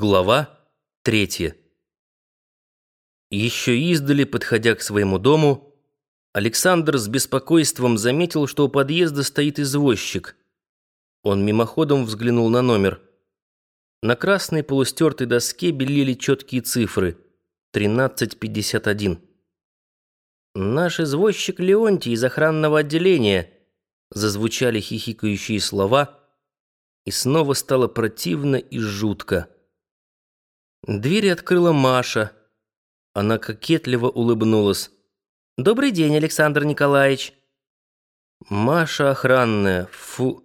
Глава третья. Еще издали, подходя к своему дому, Александр с беспокойством заметил, что у подъезда стоит извозчик. Он мимоходом взглянул на номер. На красной полустертой доске белели четкие цифры — 1351. «Наш извозчик Леонтий из охранного отделения», — зазвучали хихикающие слова, и снова стало противно и жутко. Дверь открыла Маша. Она кокетливо улыбнулась. «Добрый день, Александр Николаевич». Маша охранная, фу.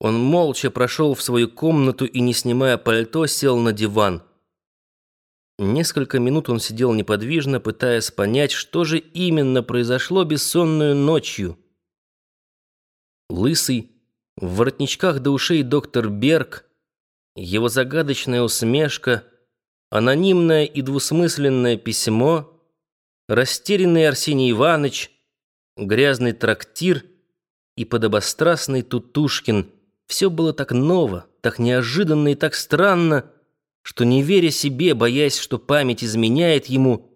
Он молча прошел в свою комнату и, не снимая пальто, сел на диван. Несколько минут он сидел неподвижно, пытаясь понять, что же именно произошло бессонную ночью. Лысый, в воротничках до ушей доктор Берг, его загадочная усмешка — анонимное и двусмысленное письмо, растерянный Арсений Иванович, грязный трактир и подобострастный Тутушкин. Все было так ново, так неожиданно и так странно, что, не веря себе, боясь, что память изменяет ему,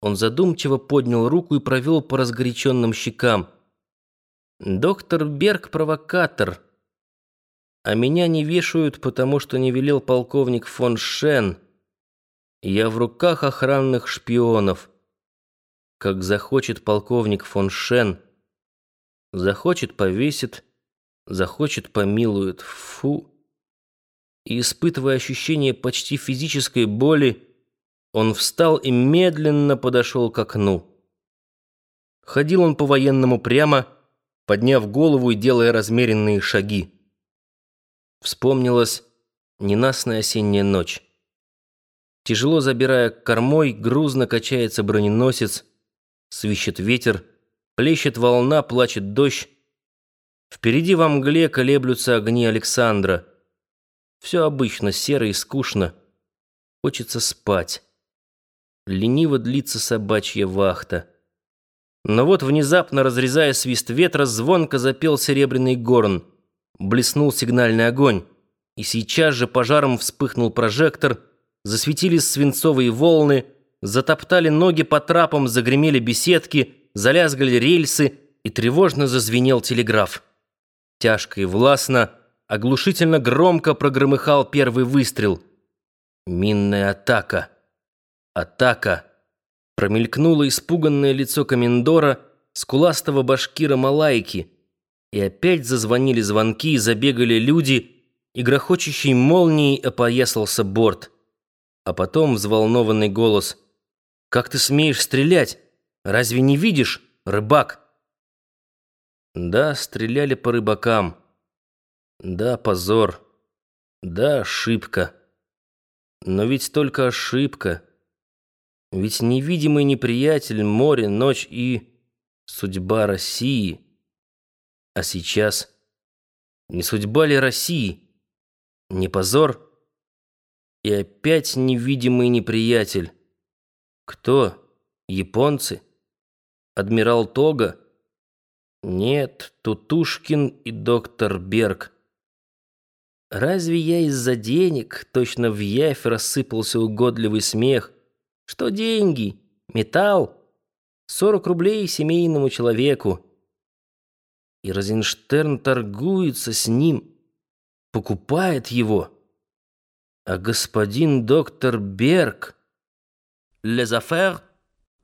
он задумчиво поднял руку и провел по разгоряченным щекам. «Доктор Берг — провокатор, а меня не вешают, потому что не велел полковник фон Шен». Я в руках охранных шпионов. Как захочет полковник фон Шен. Захочет — повесит, захочет — помилует. Фу. И, испытывая ощущение почти физической боли, он встал и медленно подошел к окну. Ходил он по-военному прямо, подняв голову и делая размеренные шаги. Вспомнилась ненастная осенняя ночь. Тяжело забирая кормой, грузно качается броненосец, свищет ветер, плещет волна, плачет дождь. Впереди во мгле колеблются огни Александра. Все обычно, серо и скучно. Хочется спать. Лениво длится собачья вахта. Но вот внезапно, разрезая свист ветра, звонко запел серебряный горн. Блеснул сигнальный огонь. И сейчас же пожаром вспыхнул прожектор — засветились свинцовые волны, затоптали ноги по трапам, загремели беседки, залязгали рельсы и тревожно зазвенел телеграф. Тяжко и властно, оглушительно громко прогромыхал первый выстрел. Минная атака. Атака. Промелькнуло испуганное лицо комендора, скуластого башкира Малайки. И опять зазвонили звонки, забегали люди, и грохочущей молнией опоясался борт. А потом взволнованный голос. «Как ты смеешь стрелять? Разве не видишь, рыбак?» Да, стреляли по рыбакам. Да, позор. Да, ошибка. Но ведь только ошибка. Ведь невидимый неприятель, море, ночь и судьба России. А сейчас не судьба ли России? Не позор? И опять невидимый неприятель. Кто? Японцы? Адмирал Тога? Нет, Тутушкин и доктор Берг. Разве я из-за денег точно в явь рассыпался угодливый смех? Что деньги? Металл? Сорок рублей семейному человеку. И Розенштерн торгуется с ним, покупает его. А господин доктор Берг... «Les affaires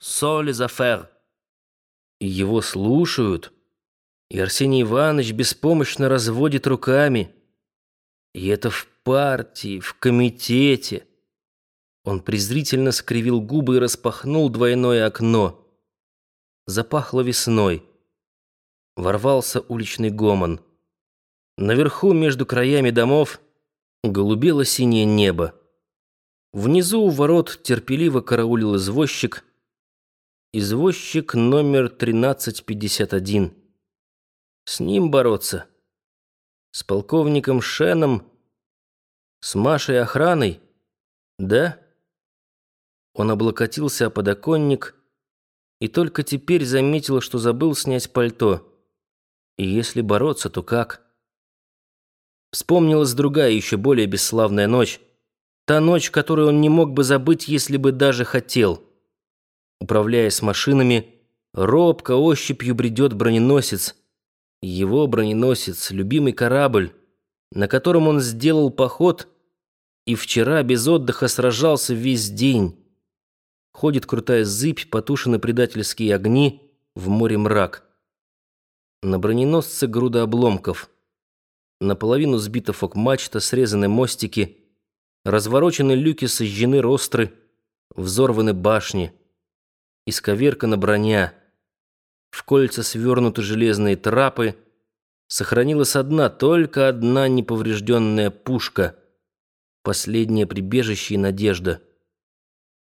sont les affaires». Его слушают, и Арсений Иванович беспомощно разводит руками. И это в партии, в комитете. Он презрительно скривил губы и распахнул двойное окно. Запахло весной. Ворвался уличный гомон. Наверху, между краями домов, Голубело синее небо. Внизу у ворот терпеливо караулил извозчик. Извозчик номер 1351. С ним бороться. С полковником Шеном. С Машей охраной. Да? Он облокотился о подоконник и только теперь заметил, что забыл снять пальто. И если бороться, то как? Вспомнилась другая, еще более бесславная ночь, Та ночь, которую он не мог бы забыть, если бы даже хотел. Управляясь машинами, робко ощупью бредет броненосец. Его броненосец, любимый корабль, на котором он сделал поход и вчера без отдыха сражался весь день. Ходит крутая зыбь, потушены предательские огни, в море мрак. На броненосце груда обломков. Наполовину сбита фок-мачта, срезаны мостики, разворочены люки, сожжены ростры, взорваны башни. Исковеркана броня. В кольца свернуты железные трапы. Сохранилась одна, только одна неповрежденная пушка. Последнее прибежище и надежда —